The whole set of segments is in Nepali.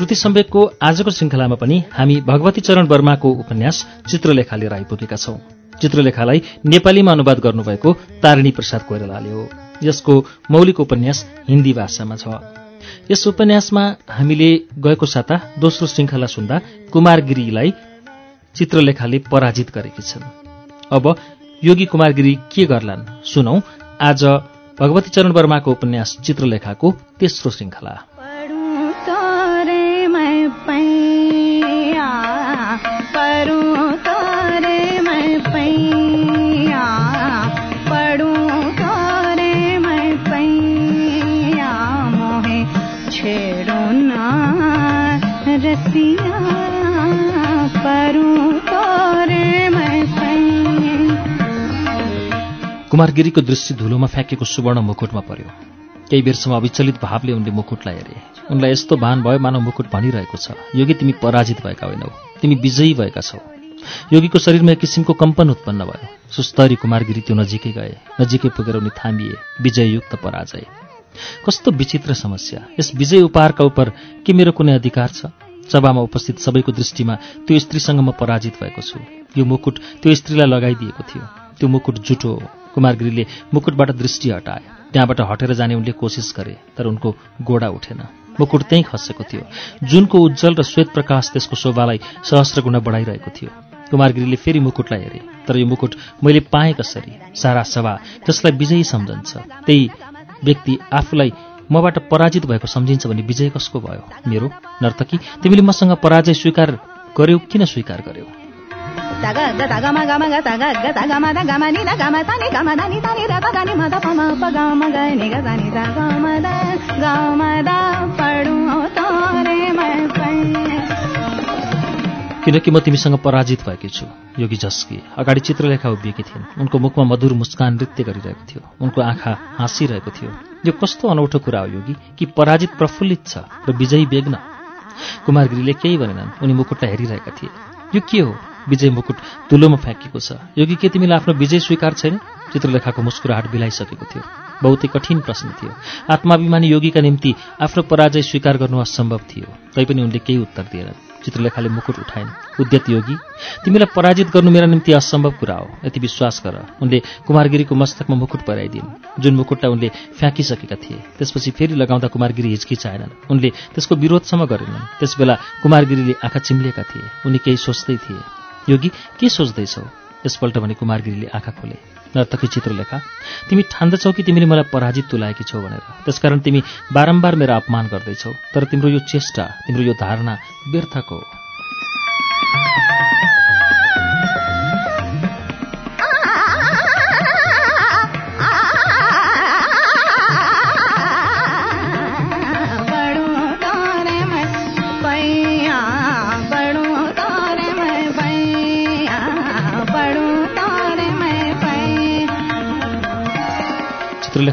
श्रुति सम्वेकको आजको श्रृङ्खलामा पनि हामी भगवती चरण वर्माको उपन्यास चित्रलेखा लिएर आइपुगेका छौं। चित्रलेखालाई नेपालीमा अनुवाद गर्नुभएको तारिणी प्रसाद कोइरालाले हो। यसको मौलिक उपन्यास हिन्दी भाषामा छ। यस उपन्यासमा हामीले गएको साता दोस्रो श्रृङ्खला सुन्दा कुमारगिरीलाई चित्रलेखाले पराजित गरेकी छन्। अब योगी कुमारगिरी के गर्लान्? सुनौ। आज भगवती चरण वर्माको उपन्यास चित्रलेखाको तेस्रो श्रृङ्खला। मैं पैया कुमारगिरीको दृष्टि धुलोमा फ्याँकेको सुवर्ण मुकुटमा पर्यो। केही बेरसम्म अविचलित भावले उनले मुकुटलाई हेरे। उनलाई यस्तो भान भयो मानव मुकुट भनिरहेको छ। योगी तिमी पराजित भएका होइनौ। तिमी विजयी भएका छौ। योगीको शरीरमा एक किसिमको कम्पन उत्पन्न भयो। सुस्तरी कुमारगिरी त्यो नजिकै गए। नजिकै पुगेर उनी थामिए। विजययुक्त पराजय। कस्तो विचित्र समस्या। यस विजय उपहारका उप के मेरो कुनै अधिकार छ? सभामा उपस्थित सबैको दृष्टिमा त्यो स्त्रीसँग म पराजित भएको छु। यो मुकुट त्यो स्त्रीलाई लगाइदिएको थियो। त्यो मुकुट जुठो हो। कुमारगिरीले मुकुटबाट दृष्टि हटाए। त्यहाँबाट हटेर जाने उनले कोसिस गरे तर उनको गोडा उठेन। मुकुट त्यहीँ खसेको थियो। जुनको उज्जवल र श्वेत प्रकाश त्यसको शोभालाई सहस्र गुणा बढाइरहेको थियो। कुमारगिरीले फेरि मुकुटलाई हेरे तर यो मुकुट मैले पाएँ कसरी? सारा सभा जसलाई विजयी सम्झन्छ। त्यही व्यक्ति आफूलाई मबाट पराजित भएको सम्झिन्छ भने विजय कसको भयो? मेरो नर्तकी तिमीले मसँग पराजय स्वीकार गर्यौ किन स्वीकार गर्यौ? Taga किनकि म तिमीसँग पराजित भएकी छु योगी झस्की अगाडि चित्रलेखा उभिएकी थिइन्। उनको मुखमा मधुर मुस्कान नृत्य गरिरहेको थियो। उनको आँखा हाँसिरहेको थियो। यो कस्तो अनौठो कुरा हो योगी कि पराजित प्रफुल्लित छ र विजयी बेग्न? कुमारगिरीले केही भनेनन्। उनी मुकुटलाई हेरिरहेका थिए। यो के हो? विजय मुकुट धुलोमा फ्याँकिएको छ। योगी के तिमीलाई आफ्नो विजय स्वीकार छैन? चित्रलेखाको मुस्कुराहट बिलाइसकेको थियो। बहुतै कठिन प्रश्न थियो। आत्माभिमानी योगीका निम्ति आफ्नो पराजय स्वीकार गर्नु असम्भव थियो। तैपनि उनले केही उत्तर दिएनन्। चित्रलेखाले मुकुट उठाइन्। उद्यत योगी तिमीलाई पराजित गर्नु मेरा निम्ति असम्भव कुरा हो। यति विश्वास गर। उनले कुमारगिरीको मस्तकमा मुकुट पराइदिन्। जुन मुकुटलाई उनले फ्याँकिसकेका थिए त्यसपछि फेरि लगाउँदा कुमारगिरी हिचकिचाएनन्। उनले त्यसको विरोधसम्म गरेनन्। त्यसबेला कुमारगिरीले आँखा चिम्लेका थिए। उनी केही सोच्दै थिए। योगी के सोच्दैछौ? यसपल्ट भने कुमारगिरीले आँखा खोले। नर्तकी चित्रलेखा तिमी ठान्दछौ कि तिमीले मलाई पराजित तुलाएकी छौ भनेर? त्यसकारण तिमी बारम्बार मेरो अपमान गर्दैछौ। तर तिम्रो यो चेष्टा तिम्रो यो धारणा व्यर्थको हो।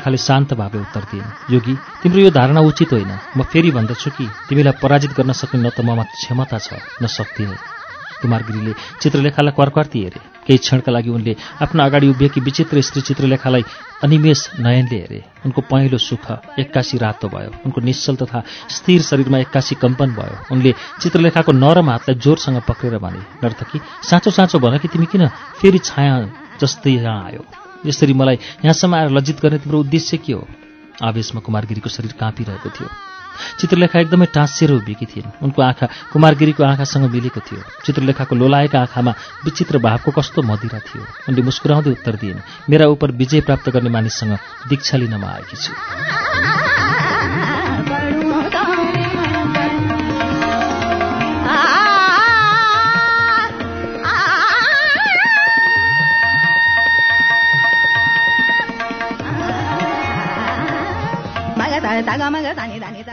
चित्रलेखाले शान्त भावले उत्तर दिइन्। योगी तिम्रो यो धारणा उचित होइन। म फेरि भन्दछु कि तिमीलाई पराजित गर्न सक्ने न त ममा क्षमता छ न शक्ति नै कुमारगिरीले चित्रलेखालाई कर्कर्ती हेरे। केही क्षणका लागि उनले आफ्नो अगाडि उभिएकी विचित्र स्त्री चित्रलेखालाई अनिमेष नयनले हेरे। उनको पहेँलो सुख एक्कासी रातो भयो। उनको निश्चल तथा स्थिर शरीरमा एक्कासी कम्पन भयो। उनले चित्रलेखाको नरम हातलाई जोरसँग पक्रेर भने नर्तकी साँचो साँचो भन कि तिमी किन फेरि छाया जस्तै यहाँ आयो? यसरी मलाई यहाँसम्म आएर लज्जित गर्ने तिम्रो उद्देश्य के हो? आवेशमा कुमारगिरीको शरीर काँपिरहेको थियो। चित्रलेखा एकदमै टाँसिएर उभिएकी थिइन्। उनको आँखा कुमारगिरीको आँखासँग मिलेको थियो। चित्रलेखाको लोलाएका आँखामा विचित्र भावको कस्तो मदिरा थियो। उनले मुस्कुराउँदै उत्तर दिइन् मेरा उप विजय प्राप्त गर्ने मानिससँग दीक्षा लिन म आएकी छु।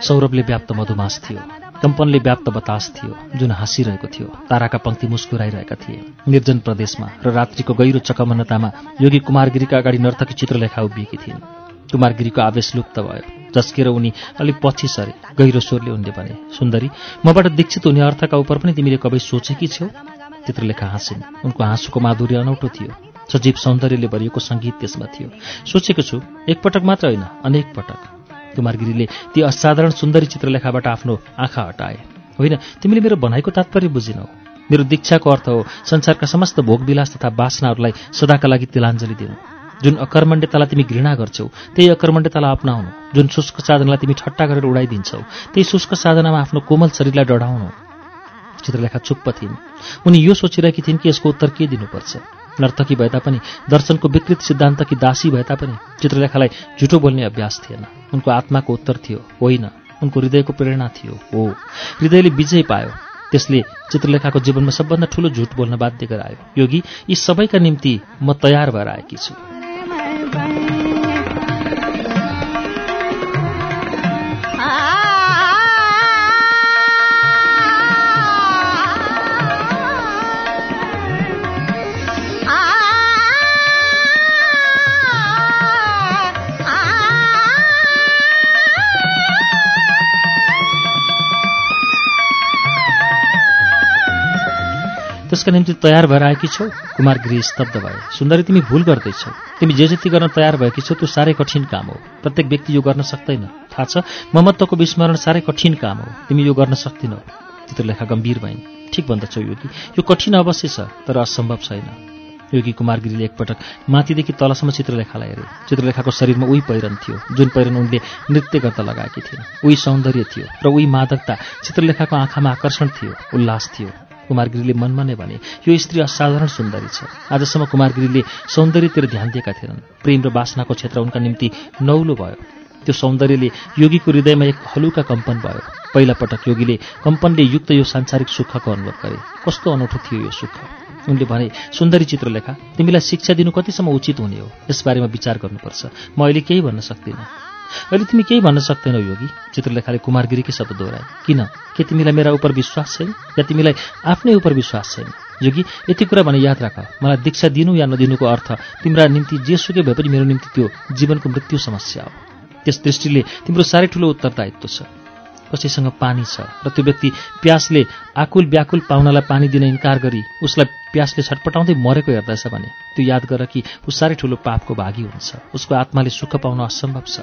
सौरभले व्याप्त मधुमास थियो। कम्पनले व्याप्त बतास थियो जुन हाँसिरहेको थियो। ताराका पङ्क्ति मुस्कुराइरहेका थिए। निर्जन प्रदेशमा र रात्रिको गहिरो चकमन्नतामा योगी कुमारगिरीका अगाडि नर्तकी चित्रलेखा उभिएकी थिइन्। कुमारगिरीको आवेश लुप्त भयो। जस्केर उनी अलिक पछि सरे गहिरो स्वरले उनले भने सुन्दरी मबाट दीक्षित हुने अर्थका उप पनि तिमीले कबै सोचेकी छेउ? चित्रलेखा हाँसिन्। उनको हाँसोको माधुर्य अनौठो थियो। सजीव सौन्दर्यले भरिएको सङ्गीत त्यसमा थियो। सोचेको छु एकपटक मात्र होइन अनेक पटक। कुमारगिरीले ती असाधारण सुन्दरी चित्रलेखाबाट आफ्नो आँखा हटाए। होइन तिमीले मेरो भनाइको तात्पर्य बुझिनौ। मेरो दीक्षाको अर्थ हो संसारका समस्त भोगविलास तथा बासनाहरूलाई सदाका लागि तिलाञ्जली दिनु। जुन अकर्मण्यतालाई तिमी घृणा गर्छौ त्यही अकर्मण्यतालाई अप्नाउनु। जुन शुष्क साधनालाई तिमी ठट्टा गरेर उडाइदिन्छौ त्यही शुष्क साधनामा आफ्नो कोमल शरीरलाई डढाउनु। चित्रलेखा चुप्प थिइन्। उनी यो सोचिरहेकी थिइन् कि यसको उत्तर के दिनुपर्छ। नर्तकी भए तापनि दर्शनको विकृत सिद्धान्तकी दासी भए तापनि चित्रलेखालाई झुटो बोल्ने अभ्यास थिएन। उनको आत्माको उत्तर थियो होइन। उनको हृदयको प्रेरणा थियो हो। हृदयले विजय पायो। त्यसले चित्रलेखाको जीवनमा सबभन्दा ठूलो झुट बोल्न बाध्य गरायो। योगी यी सबैका निम्ति म तयार भएर आएकी छु। त्यसका निम्ति तयार भएर आएकी छौ? कुमार गिरी स्तब्ध भए। सुन्दरी तिमी भूल गर्दैछौ। तिमी जे जति गर्न तयार भएकी छौ त्यो साह्रै कठिन काम हो। प्रत्येक व्यक्ति यो गर्न सक्दैन। थाहा छ ममत्वको विस्मरण साह्रै कठिन काम हो। तिमी यो गर्न सक्दिनौ। चित्रलेखा गम्भीर भइन्। ठिक भन्दछौ योगी। यो कठिन अवश्य छ तर असम्भव छैन। योगी कुमारगिरीले एकपटक माथिदेखि तलसम्म चित्रलेखालाई हेरे। चित्रलेखाको शरीरमा उही पहिरन थियो जुन पहिरन उनले नृत्य गर्दा लगाएकी थिइन्। उही सौन्दर्य थियो र उही मादकता चित्रलेखाको आँखामा आकर्षण थियो उल्लास थियो। कुमारगिरीले मनमा नै भने यो स्त्री असाधारण सुन्दरी छ। आजसम्म कुमारगिरीले सौन्दर्यतिर ध्यान दिएका थिएनन्। प्रेम र बासनाको क्षेत्र उनका निम्ति नौलो भयो। त्यो सौन्दर्यले योगीको हृदयमा एक हलुका कम्पन भयो। पहिला पटक योगीले कम्पनले युक्त यो सांसारिक सुखको अनुभव गरे। कस्तो अनौठो थियो यो सुख। उनले भने सुन्दरी चित्रलेखा तिमीलाई शिक्षा दिनु कतिसम्म उचित हुने हो। यसबारेमा विचार गर्नुपर्छ। म अहिले केही भन्न सक्दिनँ। अहिले तिमी केही भन्न सक्दैनौ योगी। चित्रलेखाले कुमारगिरीकै शब्द दोहोऱ्याए किन? के तिमीलाई मेरा उप विश्वास छैन? या तिमीलाई आफ्नै उप विश्वास छैन? योगी यति कुरा भने याद राख। मलाई दीक्षा दिनु या नदिनुको अर्थ तिम्रा निम्ति जेसुकै भए पनि मेरो निम्ति त्यो जीवनको मृत्यु समस्या हो। त्यस दृष्टिले तिम्रो साह्रै ठुलो उत्तरदायित्व छ। कसैसँग पानी छ र त्यो व्यक्ति प्यासले आकुल व्याकुल पाहुनालाई पानी दिन इन्कार गरी उसलाई प्यासले छटपटाउँदै मरेको हेर्दछ भने त्यो याद गर कि ऊ साह्रै ठुलो पापको भागी हुन्छ। उसको आत्माले सुख पाउन असम्भव छ।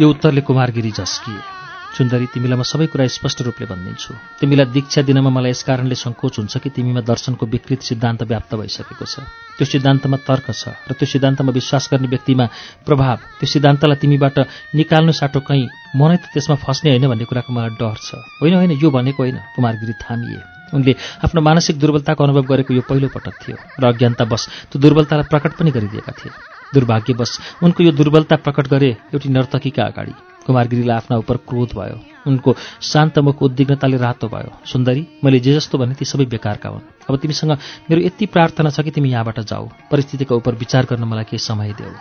यो उत्तरले कुमारगिरी झस्किए सुन्दरी तिमीलाई म सबै कुरा स्पष्ट रूपले भनिदिन्छु। तिमीलाई दीक्षा दिनमा मलाई यस कारणले सङ्कोच हुन्छ कि तिमीमा दर्शनको विकृत सिद्धान्त व्याप्त भइसकेको छ। त्यो सिद्धान्तमा तर्क छ र त्यो सिद्धान्तमा विश्वास गर्ने व्यक्तिमा प्रभाव। त्यो सिद्धान्तलाई तिमीबाट निकाल्नु साटो कहीँ। म नै त त्यसमा फस्ने होइन भन्ने कुराको मलाई डर छ। होइन होइन यो भनेको होइन। कुमारगिरी थामिए। उनले आफ्नो मानसिक दुर्बलताको अनुभव गरेको यो पहिलो पटक थियो र अज्ञानतावश त्यो दुर्बलतालाई प्रकट पनि गरिदिएका थिए। दुर्भाग्यवश उनको यो दुर्बलता प्रकट गरे एउटी नर्तकीका अगाडि। कुमारगिरीलाई आफ्ना उप क्रोध भयो। उनको शान्तमुख उद्विग्नताले रातो भयो। सुन्दरी मैले जे जस्तो भने ती सबै बेकारका हुन्। अब तिमीसँग मेरो यति प्रार्थना छ कि तिमी यहाँबाट जाऊ। परिस्थितिका उप विचार गर्न मलाई केही समय देऊ।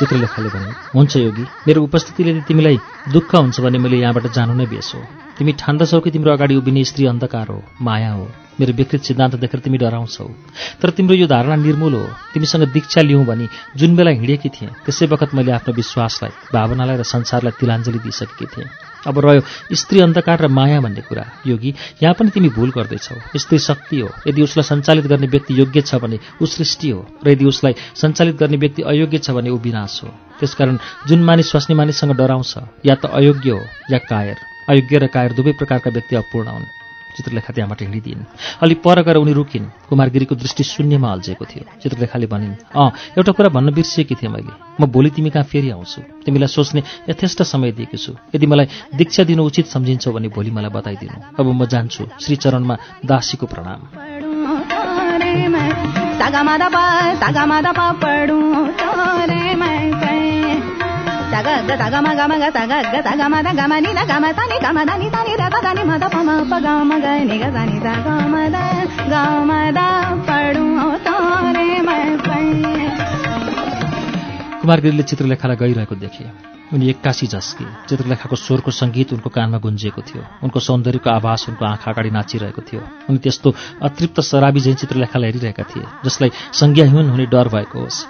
चित्रलेखाले भने हुन्छ योगी मेरो उपस्थितिले तिमीलाई दुःख हुन्छ भने मैले यहाँबाट जानु नै बेस हो। तिमी ठान्दछौ कि तिम्रो अगाडि उभिने स्त्री अन्धकार हो माया हो मेरो विकृत सिद्धान्त देखेर तिमी डराउँछौ। तर तिम्रो यो धारणा निर्मूल हो। तिमीसँग दीक्षा लिउँ भने जुन बेला हिँडेकी थिएँ त्यसै बखत मैले आफ्नो विश्वासलाई भावनालाई र संसारलाई तिलाञ्जली दिइसकेकी थिएँ। अब रह्यो स्त्री अन्धकार र माया भन्ने कुरा। योगी यहाँ पनि तिमी भूल गर्दैछौ। स्त्री शक्ति हो। यदि उसलाई सञ्चालित गर्ने व्यक्ति योग्य छ भने ऊ सृष्टि हो र यदि उसलाई सञ्चालित गर्ने व्यक्ति अयोग्य छ भने ऊ विनाश हो। त्यसकारण जुन मानिस स्वास्नी मानिससँग डराउँछ या त अयोग्य हो या कायर। अयोग्य र कायर दुवै प्रकारका व्यक्ति अपूर्ण हुन्। चित्रलेखा त्यहाँबाट हिँडिदिन् अलि पर गएर उनी रुकिन्। कुमारगिरीको दृष्टि शून्यमा अल्झेको थियो। चित्रलेखाले भनिन् अँ एउटा कुरा भन्न बिर्सिएकी थिएँ मैले। म भोलि तिमी कहाँ फेरि आउँछु? तिमीलाई सोच्ने यथेष्ट समय दिएको छु। यदि मलाई दीक्षा दिनु उचित सम्झिन्छौ भने भोलि मलाई बताइदिनु। अब म जान्छु श्रीचरणमा दासीको प्रणाम। सागा मादा पा सागा मादा पा पढू तोरे मैं सागा ग सागा मा गा मा गा सागा ग सागा मा दा गा मा नि दा गा मा सा नि गा मा दा नि दा नि दा दा दा नि मा दा पा मा पा गा मा गा नि गा सा नि दा गा मा दा गा मा दा पढू तोरे मैं कुमारगिरीले चित्रलेखालाई गइरहेको देखे उनी एक्कासी झस्के चित्रलेखाको स्वरको सङ्गीत उनको कानमा गुन्जिएको थियो। उनको सौन्दर्यको आभास उनको आँखा अगाडि नाचिरहेको थियो। उनी त्यस्तो अतृप्त शराबी झैँ चित्रलेखालाई हेरिरहेका थिए जसलाई संज्ञाहीन हुने डर भएको होस्।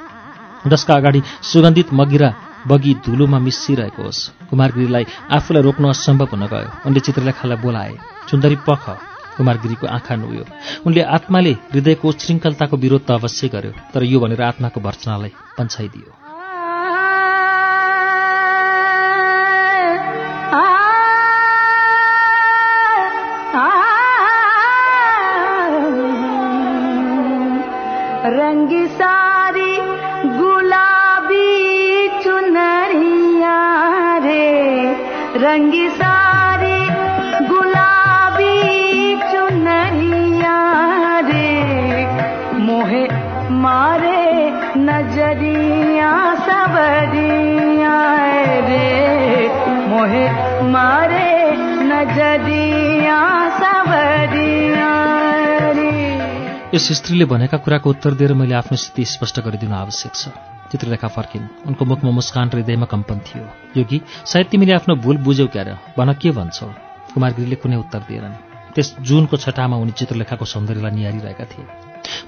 जसका अगाडि सुगन्धित मगिरा बगी धुलोमा मिसिरहेको होस्। कुमारगिरीलाई आफूलाई रोक्नु असम्भव हुन गयो। उनले चित्रलेखालाई बोलाए सुन्दरी पख। कुमारगिरीको आँखा नुयो उनले आत्माले हृदयको श्रृङ्खलताको विरोध त अवश्य गर्यो तर यो भनेर आत्माको भर्चनालाई पन्छाइदियो। रंगी सारी गुलाबी चुनरिया रे। मोहे मारे नजरिया सबरिया रे। मोहे मारे नजरिया सबरिया यस स्त्रीले भनेका कुराको उत्तर दिएर मैले आफ्नो स्थिति स्पष्ट गरिदिनु आवश्यक छ। चित्रलेखा फर्किन्। उनको मुखमा मुस्कान हृदयमा कम्पन थियो। योगी सायद तिमीले आफ्नो भुल बुझ्यौ क्यार भन के भन्छौ? कुमारगिरीले कुनै उत्तर दिएनन्। त्यस जुनको छटामा उनी चित्रलेखाको सौन्दर्यलाई निहारिरहेका थिए।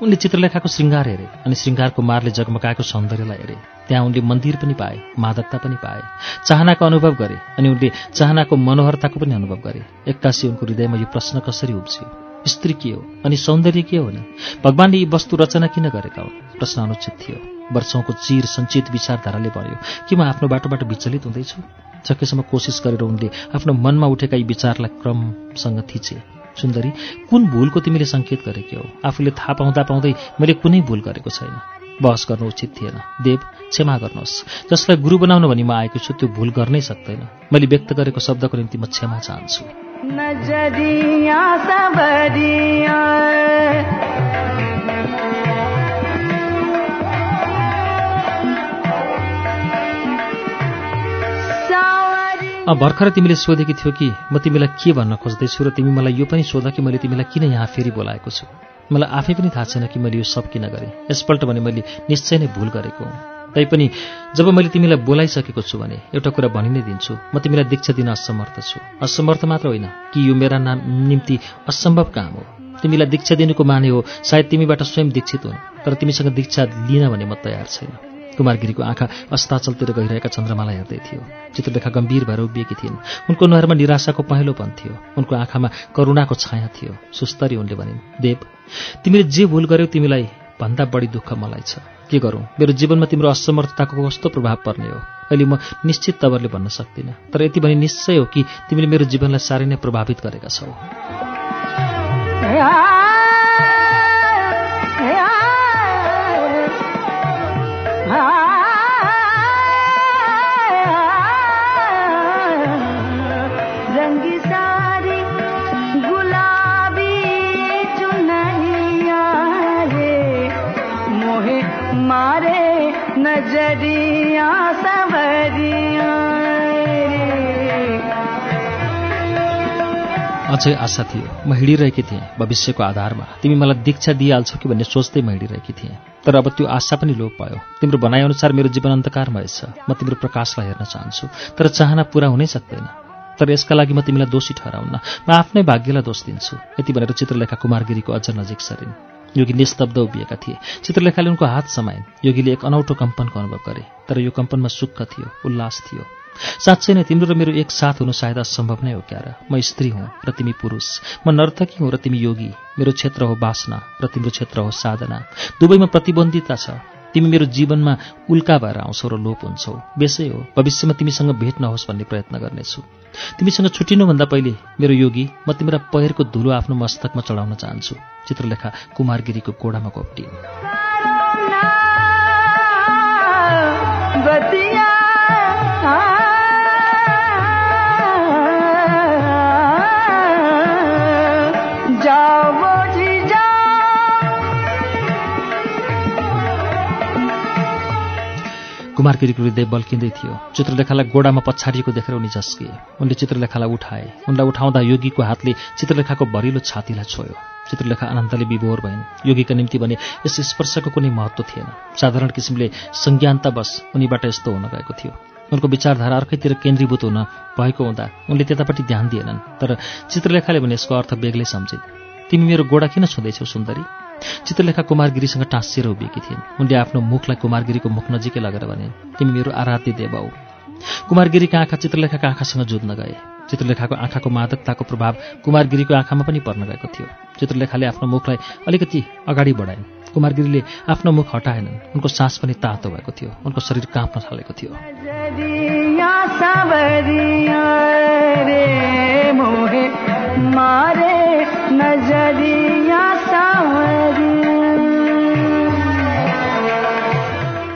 उनले चित्रलेखाको श्रृङ्गार हेरे अनि श्रृङ्गारको मारले जगमगाएको सौन्दर्यलाई हेरे। त्यहाँ उनले मन्दिर पनि पाए मादकता पनि पाए चाहनाको अनुभव गरे अनि उनले चाहनाको मनोहरताको पनि अनुभव गरे। एक्कासी उनको हृदयमा यो प्रश्न कसरी उब्जियो स्त्री के हो अनि सौन्दर्य के हो नि? भगवान्ले यी वस्तु रचना किन गरेका हुन्? प्रश्न अनुचित थियो। वर्षौंको चिर सञ्चित विचारधाराले भन्यो कि म आफ्नो बाटोबाट विचलित हुँदैछु? सकेसम्म कोसिस गरेर उनले आफ्नो मनमा उठेका यी विचारलाई क्रमसँग थिचे। सुन्दरी कुन भूलको तिमीले सङ्केत गरेकी हौ? आफूले थाहा पाउँदा पाउँदै मैले कुनै भूल गरेको छैन। बहस गर्नु उचित थिएन। देव क्षमा गर्नुहोस्। जसलाई गुरु बनाउनु भनी म आएको छु त्यो भूल गर्नै सक्दैन। मैले व्यक्त गरेको शब्दको निम्ति म क्षमा चाहन्छु। भर्खर तिमीले सोधेकी थियो कि म तिमीलाई के भन्न खोज्दैछु र तिमी मलाई यो पनि सोध कि मैले तिमीलाई किन यहाँ फेरि बोलाएको छु? मलाई आफै पनि थाहा छैन कि मैले यो सब किन गरेँ। यसपल्ट भने मैले निश्चय नै भुल गरेको तैपनि जब मैले तिमीलाई बोलाइसकेको छु भने एउटा कुरा भनि नै दिन्छु। म तिमीलाई दीक्षा दिन असमर्थ छु। असमर्थ मात्र होइन कि यो मेरा नाम निम्ति असम्भव काम हो। तिमीलाई दीक्षा दिनुको माने हो सायद तिमीबाट स्वयं दीक्षित हुन् तर तिमीसँग दीक्षा लिन भने म तयार छैन। कुमारगिरीको आँखा अस्ताचलतिर गइरहेका चन्द्रमालाई हेर्दै थियो। चित्रलेखा गम्भीर भएर उभिएकी थिइन्। उनको अनुहारमा निराशाको पहेँलोपन थियो। उनको आँखामा करुणाको छाया थियो। सुस्तरी उनले भनिन् देव तिमीले जे भुल गर्यौ तिमीलाई भन्दा बढी दुःख मलाई छ। के गरौँ? मेरो जीवनमा तिम्रो असमर्थताको कस्तो प्रभाव पर्ने हो? अहिले म निश्चित तवरले भन्न सक्दिनँ। तर यति भने निश्चय हो कि तिमीले मेरो जीवनलाई साह्रै नै प्रभावित गरेका छौ। अझै आशा थियो म हिँडिरहेकी थिएँ भविष्यको आधारमा। तिमी मलाई दीक्षा दिइहाल्छौ कि भन्ने सोच्दै म हिँडिरहेकी थिएँ। तर अब त्यो आशा पनि लोप भयो तिम्रो भनाइअनुसार मेरो जीवन अन्धकारमय छ म तिम्रो प्रकाशलाई हेर्न चाहन्छु। तर चाहना पूरा हुनै सक्दैन। तर यसका लागि म तिमीलाई दोषी ठहराउन्न म आफ्नै भाग्यलाई दोष दिन्छु। यति भनेर चित्रलेखा कुमारगिरीको अझ नजिक सरिन्। योगी निस्तब्ध उभिएका थिए। चित्रलेखाले उनको हात समाइन्। योगीले एक अनौठो कम्पनको अनुभव गरे। तर यो कम्पनमा सुख थियो उल्लास थियो। साँच्चै नै तिम्रो र मेरो एक साथ हुनु सायद असम्भव नै हो क्यार म स्त्री हुँ र तिमी पुरुष। म नर्तकी हुँ र तिमी योगी। मेरो क्षेत्र हो वासना र तिम्रो क्षेत्र हो साधना। दुवैमा प्रतिबन्धिता छ। तिमी मेरो जीवनमा उल्का भएर आउँछौ र लोप हुन्छौ। बेसै हो भविष्यमा तिमीसँग भेट नहोस् भन्ने प्रयत्न गर्नेछु। तिमीसँग छुट्टिनुभन्दा पहिले मेरो योगी म तिम्रा पहिरको धुलो आफ्नो मस्तकमा चढाउन चाहन्छु। चित्रलेखा कुमारगिरीको गोडामा कोप्टी कुमार गिरीको हृदय बल्किँदै थियो। चित्रलेखालाई गोडामा पछाडिएको देखेर उनी झस्किए उनले चित्रलेखालाई उठाए। उनलाई उठाउँदा योगीको हातले चित्रलेखाको भरिलो छातीलाई छोयो। चित्रलेखा आनन्दले विभोर भइन्। योगीका निम्ति भने यस स्पर्शको कुनै महत्त्व थिएन। साधारण किसिमले संज्ञानतावश उनीबाट यस्तो हुन गएको थियो। उनको विचारधारा अर्कैतिर केन्द्रीभूत हुन भएको हुँदा उनले त्यतापट्टि ध्यान दिएनन्। तर चित्रलेखाले भने यसको अर्थ बेग्लै सम्झे तिमी मेरो गोडा किन छुँदैछौ सुन्दरी? चित्रलेखा कुमारगिरीसँग टाँसिएर उभिएकी थिइन्। उनले आफ्नो मुखलाई कुमारगिरीको मुख नजिकै लगेर भने तिमी मेरो आराध्य देव हौ। कुमारगिरीका आँखा चित्रलेखाका आँखासँग जुझ्न गए। चित्रलेखाको आँखाको मादकताको प्रभाव कुमारगिरीको आँखामा पनि पर्न गएको थियो। चित्रलेखाले आफ्नो मुखलाई अलिकति अगाडि बढाइन्। कुमारगिरीले आफ्नो मुख हटाएनन्। उनको सास पनि तातो भएको थियो। उनको शरीर काँप्न थालेको थियो।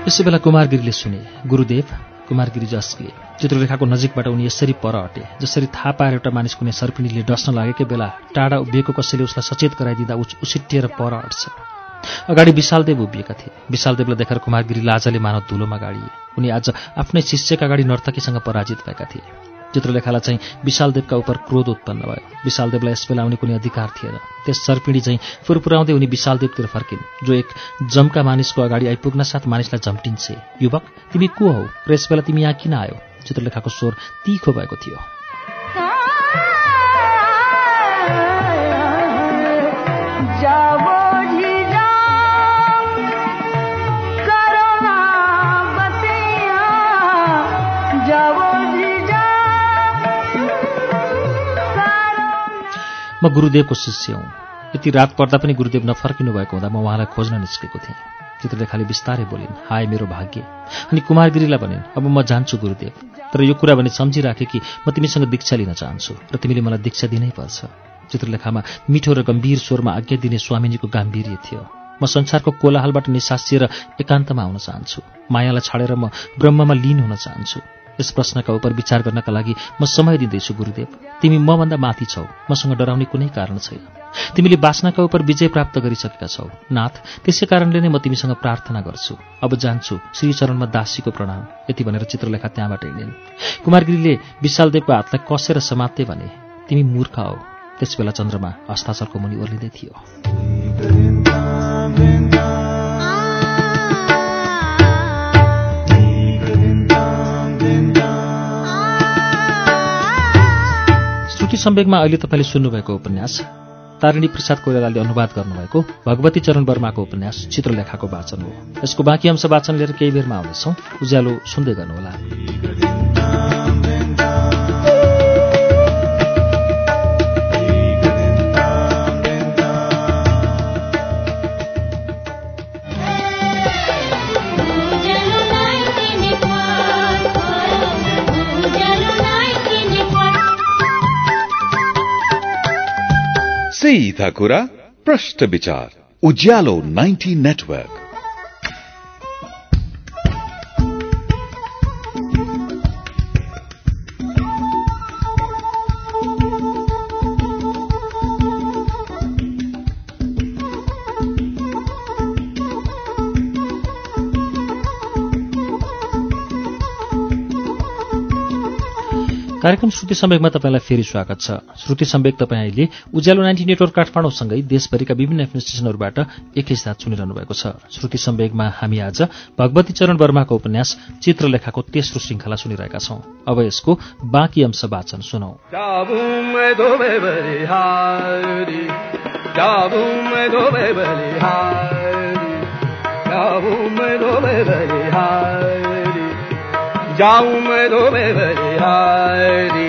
यसै बेला कुमारगिरीले सुने गुरुदेव कुमारगिरी जस्किए चित्ररेखाको नजिकबाट उनी यसरी पर हटे जसरी थाहा पाएर एउटा मानिस कुनै सर्पिनीले डस्न लागेकै बेला टाढा उभिएको कसैले उसलाई सचेत गराइदिँदा उसिटिएर पर हट्छ अगाडि विशालदेव उभिएका थिए। विशालदेवलाई देखेर कुमारगिरी लाजाले मानव धुलोमा गाडिए। उनी आज आफ्नै शिष्यका अगाडि नर्तकीसँग पराजित भएका थिए। चित्रलेखालाई चाहिँ विशालदेवका उप क्रोध उत्पन्न भयो। विशालदेवलाई यस बेला आउने कुनै अधिकार थिएन। त्यस सर्पिँडी चाहिँ फुरफुराउँदै उनी विशालदेवतिर फर्किन् जो एक जमका मानिसको अगाडि आइपुग्न साथ मानिसलाई झम्टिन्छे। युवक तिमी को हौ? र यस बेला तिमी यहाँ किन आयो? चित्रलेखाको स्वर तिखो भएको थियो। म गुरुदेवको शिष्य हुँ। यति रात पर्दा पनि गुरुदेव नफर्किनु भएको हुँदा म उहाँलाई खोज्न निस्केको थिएँ। चित्रलेखाले बिस्तारै बोलिन् हाय मेरो भाग्य। अनि कुमारगिरीलाई भनिन् अब म जान्छु गुरुदेव तर यो कुरा भने सम्झिराखेँ कि म तिमीसँग दीक्षा लिन चाहन्छु र तिमीले मलाई दीक्षा दिनै पर्छ। चित्रलेखामा मिठो र गम्भीर स्वरमा आज्ञा दिने स्वामिनीको गाम्भीर्य थियो। म संसारको कोलाहालबाट निसासिएर एकान्तमा आउन चाहन्छु। मायालाई छाडेर म ब्रह्ममा लीन हुन चाहन्छु। यस प्रश्नका उप विचार गर्नका लागि म समय दिँदैछु गुरुदेव। तिमी मभन्दा माथि छौ। मसँग डराउने कुनै कारण छैन। तिमीले बाँच्नका उप विजय प्राप्त गरिसकेका छौ। नाथ त्यसै कारणले नै म तिमीसँग प्रार्थना गर्छु। अब जान्छु श्रीचरणमा दासीको प्रणाम। यति भनेर चित्रलेखा त्यहाँबाट हिँडिन्। कुमारगिरीले विशालदेवको हातलाई कसेर समात्दै भने तिमी मूर्ख हौ। त्यसबेला चन्द्रमा हस्ताचलको मुनि ओर्लिँदै थियो। श्रुति सम्वेकमा अहिले तपाईँले सुन्नुभएको उपन्यास? तारिणी प्रसाद कोइरालाले अनुवाद गर्नुभएको भगवती चरण वर्माको उपन्यास चित्रलेखाको वाचन हो। यसको बाँकी अंश वाचन लिएर केही बेरमा आउनेछौँ। उज्यालो सुन्दै गर्नुहोला। सीधा कुरा प्रश्न विचार उज्यालो 90 नेटवर्क कार्यक्रम श्रुति सम्वेकमा तपाईँलाई फेरि स्वागत छ। श्रुति सम्वेक तपाईँ अहिले उज्यालो नाइन्टी नेटवर्क काठमाडौँसँगै देशभरिका विभिन्न एफएम स्टेशनहरूबाट एकैसाथ सुनिरहनु भएको छ। श्रुति सम्वेकमा हामी आज भगवती चरण वर्माको उपन्यास चित्रलेखाको तेस्रो श्रृङ्खला सुनिरहेका छौं। अब यसको बाँकी अंश वाचन सुनौ। जाऊं मैं में बलिहारी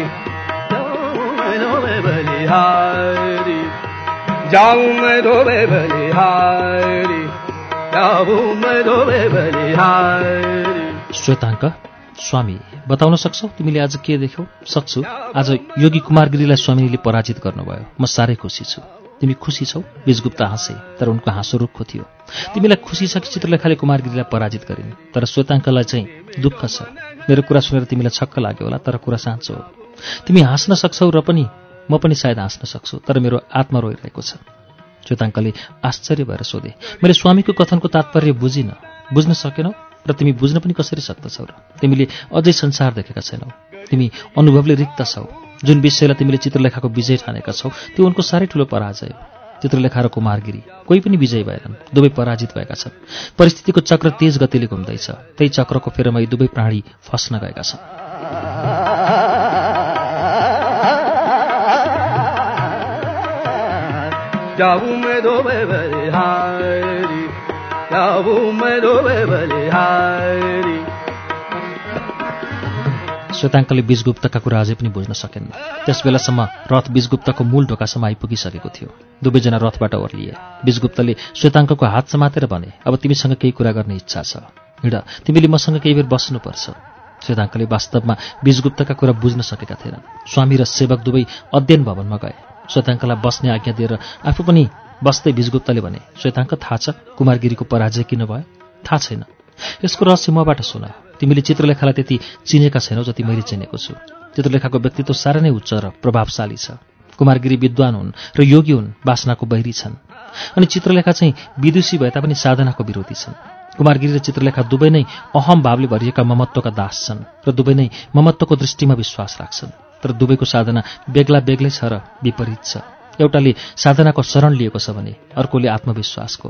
जाऊं मैं में बलिहारी जाऊं मैं श्वेताङ्क स्वामी बताउन सक्छौ तिमीले आज के देख्यौ? सक्छु। आज योगी कुमार गिरीलाई स्वामिनीले पराजित गर्नुभयो। म साह्रै खुसी छु। तिमी खुसी छौ? बीजगुप्त हाँसे तर उनको हाँसो रुखो थियो। तिमीलाई खुसी छ कि चित्रलेखाले कुमार गिरीलाई पराजित गरिन्? तर श्वेताङ्कलाई चाहिँ दुःख छ। मेरो कुरा सुनेर तिमीलाई छक्क लाग्यो होला तर कुरा साँचो हो। तिमी हाँस्न सक्छौ र पनि म पनि सायद हाँस्न सक्छु तर मेरो आत्मा रोइरहेको छ। श्वेताङ्कले आश्चर्य भएर सोधे मैले स्वामीको कथनको तात्पर्य बुझिनँ बुझ्न सकेनौ? र तिमी बुझ्न पनि कसरी सक्दछौ र? तिमीले अझै संसार देखेका छैनौ। तिमी अनुभवले रिक्त छौ। जुन विषयलाई तिमीले चित्रलेखाको विजय ठानेका छौ त्यो उनको साह्रै ठुलो पराजय हो। चित्रलेखा र कुमारगिरी कोही पनि विजय भएनन्। दुवै पराजित भएका छन्। परिस्थितिको चक्र तेज गतिले घुम्दैछ। त्यही चक्रको फेरमा यी दुवै प्राणी फस्न गएका छन्। बलिहारी। श्वेताङ्कले बीजगुप्तका कुरा अझै पनि बुझ्न सकेन्। त्यस बेलासम्म रथ बीजगुप्तको मूल ढोकासम्म आइपुगिसकेको थियो। दुवैजना रथबाट ओर्लिए। बीजगुप्तले श्वेताङ्कको हात समातेर भने अब तिमीसँग केही कुरा गर्ने इच्छा छ। हिँड तिमीले मसँग केही बेर बस्नुपर्छ। श्वेताङ्कले वास्तवमा बीजगुप्तका कुरा बुझ्न सकेका थिएनन्। स्वामी र सेवक दुवै अध्ययन भवनमा गए। श्वेताङ्कलाई बस्ने आज्ञा दिएर आफू पनि बस्दै बीजगुप्तले भने श्वेताङ्क थाहा छ कुमारगिरीको पराजय किन भयो? थाहा छैन। यसको रहस्य मबाट सुन। तिमीले चित्रलेखालाई त्यति चिनेका छैनौ जति मैले चिनेको छु। चित्रलेखाको व्यक्तित्व साह्रै नै उच्च र प्रभावशाली छ। कुमारगिरी विद्वान हुन् र योगी हुन् वासनाको बहिरी छन्। अनि चित्रलेखा चाहिँ विदुषी भए तापनि साधनाको विरोधी छन्। कुमारगिरी र चित्रलेखा दुवै नै अहम भावले भरिएका ममत्वका दास छन् र दुवै नै ममत्वको दृष्टिमा विश्वास राख्छन्। तर दुवैको साधना बेग्ला बेग्लै छ र विपरीत छ। एउटाले साधनाको शरण लिएको छ भने अर्कोले आत्मविश्वासको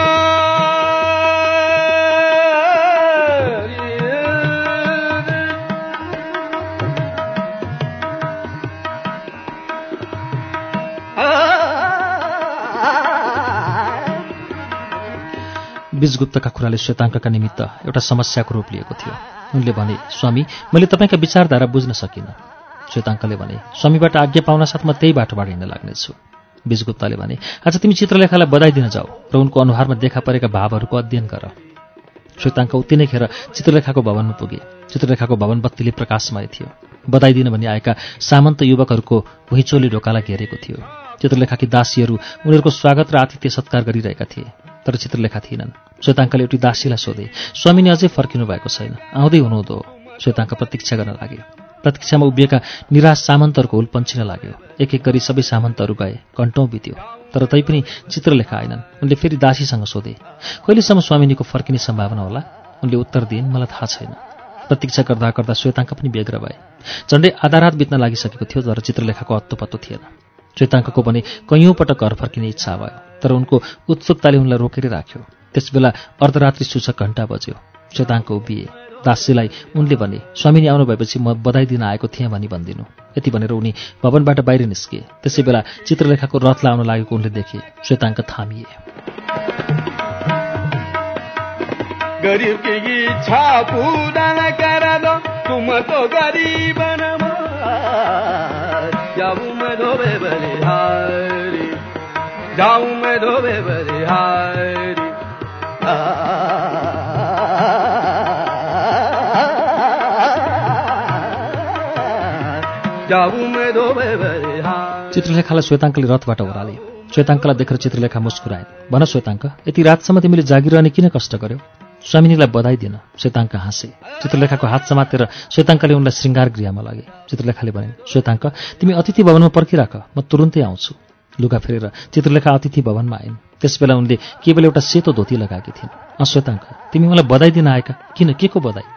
बीजगुप्तका कुराले श्वेताङ्कका निमित्त एउटा समस्याको रूप लिएको थियो। उनले भने स्वामी मैले तपाईँका विचारधारा बुझ्न सकिनँ। श्वेताङ्कले भने स्वामीबाट आज्ञा पाउन साथ म त्यही बाटोबाट हिँड्न लाग्नेछु। बीजगुप्तले भने आज तिमी चित्रलेखालाई बधाई दिन जाऊ र उनको अनुहारमा देखा परेका भावहरूको अध्ययन गर। श्वेताङ्क उति नै खेर चित्रलेखाको भवनमा पुगे। चित्रलेखाको भवन बत्तीले प्रकाशमय थियो। बधाई दिन भनी आएका सामन्त युवकहरूको भुइँचोले ढोकालाई घेरेको थियो। चित्रलेखाकी दासीहरू उनीहरूको स्वागत र आतिथ्य सत्कार गरिरहेका थिए। तर चित्रलेखा थिएनन्। श्वेताङ्कले एउटी दासीलाई सोधे स्वामीले अझै फर्किनु भएको छैन। आउँदै हुनुहुँदो? श्वेताङ्क प्रतीक्षा गर्न लागे। प्रतीक्षामा उभिएका निराश सामन्तहरूको हुल पन्छिन लाग्यो। एक एक गरी सबै सामन्तहरू गए। घन्टौँ बित्यो तर तैपनि चित्रलेखा आएनन्। उनले फेरि दासीसँग सोधे कहिलेसम्म स्वामिनीको फर्किने सम्भावना होला? उनले उत्तर दिइन् मलाई थाहा छैन। प्रतीक्षा गर्दा गर्दा श्वेताङ्क पनि बेग्र भए। झन्डै आधा रात बित्न लागिसकेको थियो तर चित्रलेखाको अत्तो पत्तो थिएन। श्वेताङ्कको भने कैयौँ पटक घर फर्किने इच्छा भयो तर उनको उत्सुकताले उनलाई रोकेर राख्यो त्यसबेला अर्धरात्रि सूचक घण्टा बज्यो। श्वेताङ्क उभिए दासीलाई उनले भने स्वामिनी आउनु भएपछि म बधाई दिन आएको थिएँ भनी भनिदिनु। यति भनेर उनी भवनबाट बाहिर निस्किए त्यसै बेला चित्रलेखाको रथ लाउन लागेको उनले देखे श्वेताङ्क थामिए। जाऊँ मैं धोबे बलिहारी जाऊँ मैं धोबे बलिहारी चित्रलेखालाई श्वेताङ्कले रथबाट ओह्राले। श्वेताङ्कलाई देखेर चित्रलेखा मुस्कुराए। भन श्वेताङ्क यति रातसम्म तिमीले जागिरहने किन कष्ट गर्यौ? स्वामिनीलाई बधाई दिन श्वेताङ्क हाँसे। चित्रलेखाको हात समातेर श्वेताङ्कले उनलाई श्रृङ्गार गृहमा लगे। चित्रलेखाले भने श्वेताङ्क तिमी अतिथि भवनमा पर्खिराख म तुरुन्तै आउँछु। लुगा फेरेर चित्रलेखा अतिथि भवनमा आइन्। त्यसबेला उनले केवल एउटा सेतो धोती लगाएकी थिइन्। अँ श्वेताङ्क तिमी मलाई बधाई दिन आएका? किन के को बधाई?